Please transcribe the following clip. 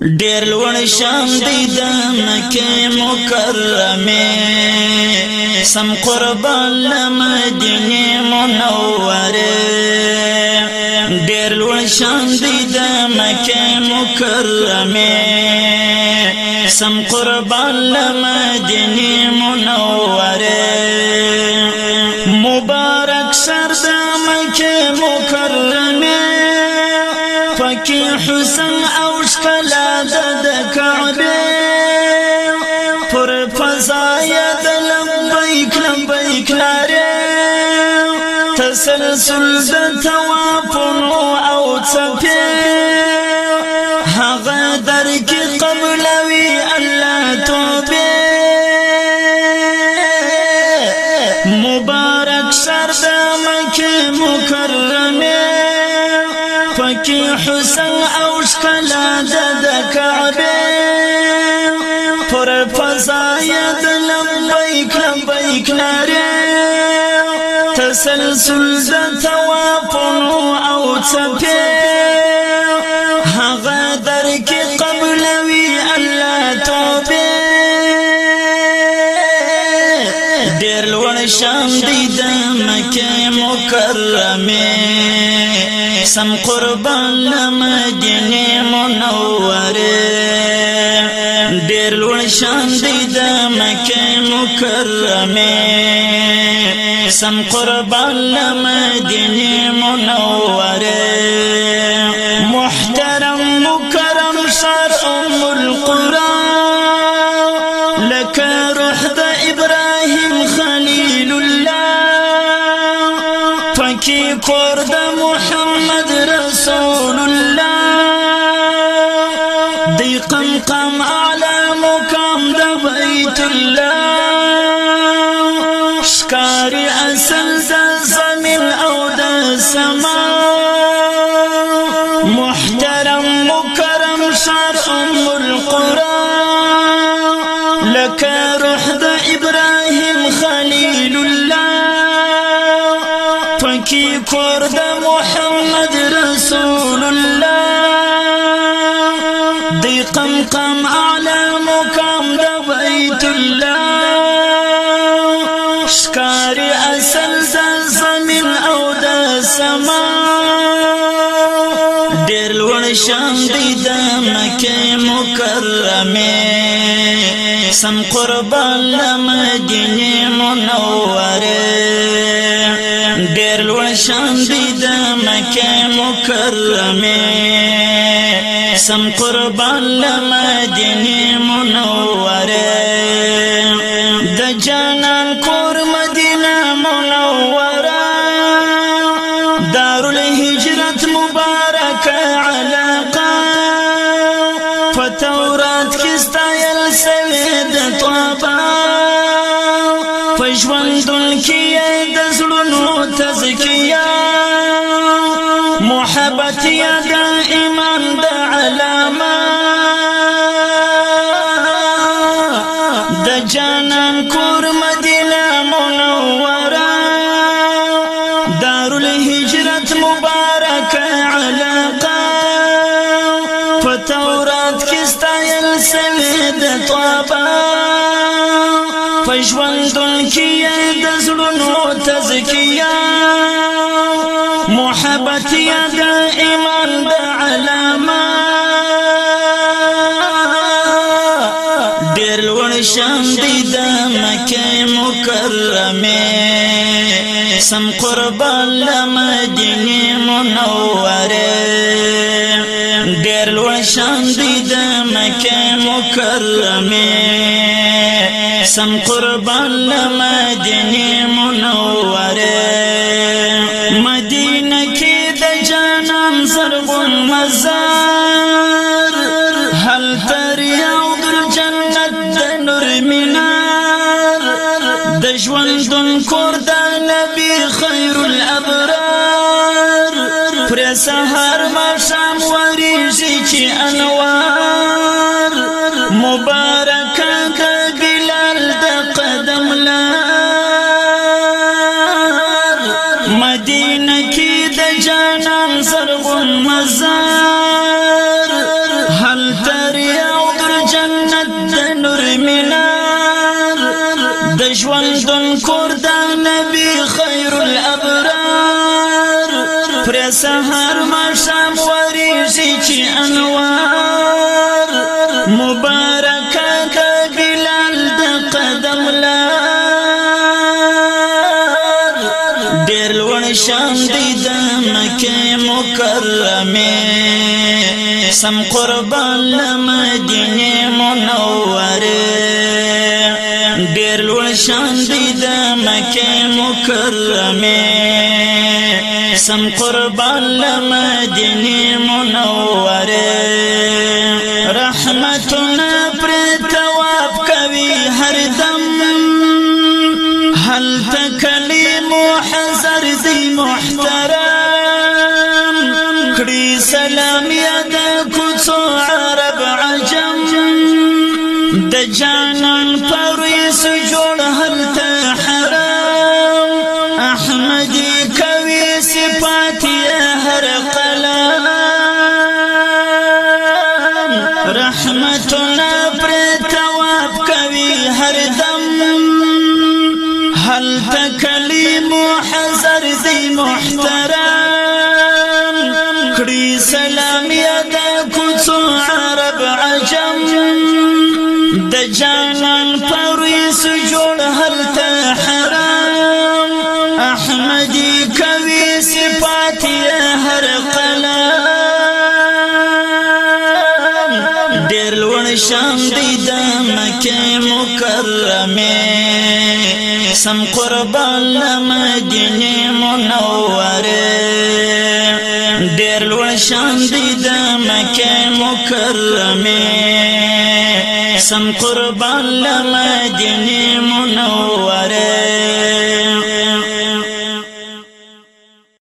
ډیر لوړ شان دی د مکه مکرمه. سم قربان لمدینه منوره. ډیر لوړ شان دی د مکه مکرمه. سم قربان لمدینه منوره. مبارک سر د مکه مکرمه پکې حسن أو شکلا د کعبه. پر فضای د لبیک لبیک لاره تسلسل د توافنو أو څپه. هغه در کې قبلوي الله توبه. مبارک سر د مکه مکرمه. پکې حسن أو شکلا د کعبه پر فضای د لبیک لبیک لاره تسلسل د توافنو أو څپه هغه در کې قبلوي الله توبه. ډېر لوړ شان دی د مکه مکرمه سم قربان لمدینه منوره ډېر لوړ شان دی مکه مکرمه. سم قربان لمدینه منوره قمقم اعلى مقام د الله. شکاری اصل د زمین أو د سما محترم مکرم شر ام القران لك روح شان دی د مکه مکرمه. سم قربان لمدینه منوره. ډیر لوړ شان دی د مکه مکرمه. سم قربان لمدینه منوره. د جانان کور فجوندن کی د زړونو تزکیه محبت یا د ایمان د علامه. د جانان کور مدینه منوره. دار الهجرت مبارک علاقه. فتورات کستایل سوی د طابا فجوندن کی ډیر لوړ شان دی د مکه مکرمه. سم قربان لمدینه منوره. ډیر لوړ شان دی د مکه مکرمه. سم قربان لمدینه منوره. مدینه کې د جانان زرغون مزار چې انوار مبارک د بلال د قدم لار۔ مدینه کې د جانان زرغون مزار۔ سحر ما شام وريږي چې انوار مبارک د بلال د قدم لار ډېر لوړ شان دی د مکه مکرمه سم قربان لمدینه منوره ډیر لوړ شان دی د مکه مکرمه سم قربان لمدینه منوره. رحمتنا پر تواب کوي هر دم. هل تکلیم حذر دی محترم. کړي سلام یاد کوڅو عرب عجم. د جانان پرویس جوړ محترم کړي سلام یاد کوڅو عرب عجم. د جانان پرویس جوړ هلته حرام. احمدی کوي صفات هر قلم. ډیر لوړ شان دی د مکه مکرمه سم قربان مدینه منوره. ډیر لوړ شان دی د مکه مکرمه. سم قربان لمدینه